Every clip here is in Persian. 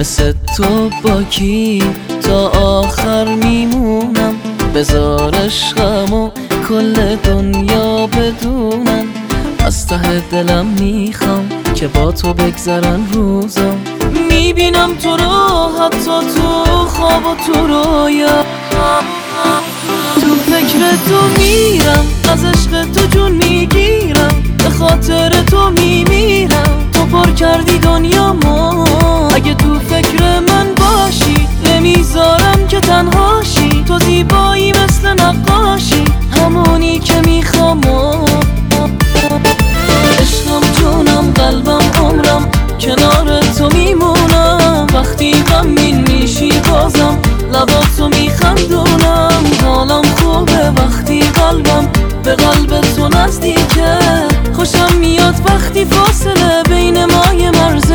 مثل تو با کی تا آخر میمونم؟ عشقم و کل دنیا بدونم. از ته دلم می‌خوام که با تو بگذرن روزم. می‌بینم تو رو حتی تو خواب و تو رویا تو فکر تو میرم از عشق تو جون می‌گیرم. به خاطر تو میمیرم. تو پر تنهاشی تو زیبایی مثل نقاشی همونی که می‌خوام. عشقم جونم قلبم عمرم کنار تو میمونم. وقتی غمین میشی بازم لباتو میخندونم. حالم خوبه وقتی قلبم به قلب تو نزدیکه. خوشم میاد وقتی فاصله بین ما یه مرز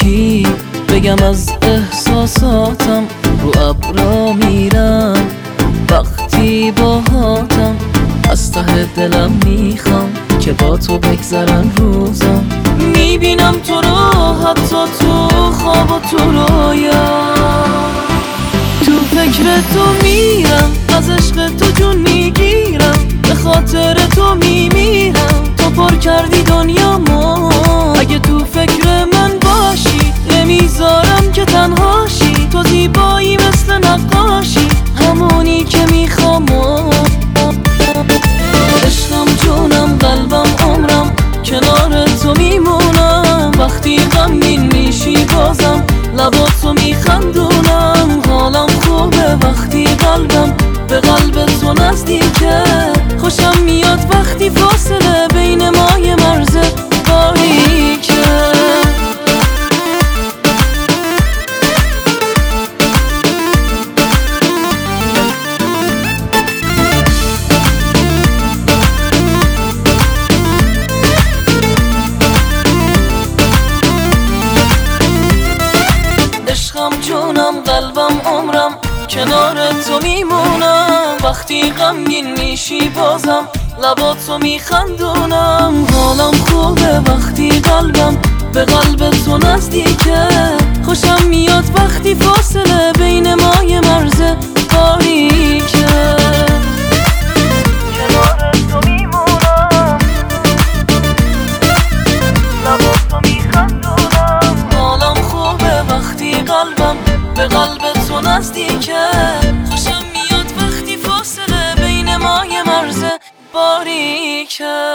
کی بگم از احساساتم رو ابرا میرم. وقتی با هاتم از ته دلم می‌خوام که با تو بگذرن روزم. می‌بینم تو رو حتی تو خواب و تو رویا تو فکر تو میرم از عشق تو جون می‌گیرم به خاطر تو میمیرم. تو پر کردی دنیا ما نمی‌ذارم که تنهاشی. تو زیبایی مثل نقاشی. همونی که می‌خوام. عشقم جونم قلبم عمرم. کنار تو میمونم. وقتی غمگین میشی بازم. لباتو میخندونم. حالم خوبه وقتی قلبم به قلب تو نزدیکه. خوشم میاد وقتی فاصله بین ما جونم قلبم عمرم. کنار تو میمونم. وقتی غمگین میشی بازم لباتو میخندونم. حالم خوبه وقتی قلبم به قلب تو نزدیکه. خوشم میاد وقتی فاصله بین ما یه مرز باریکه از دیگه خوشم میاد وقتی فاصله بین ما یه مرز باریکه.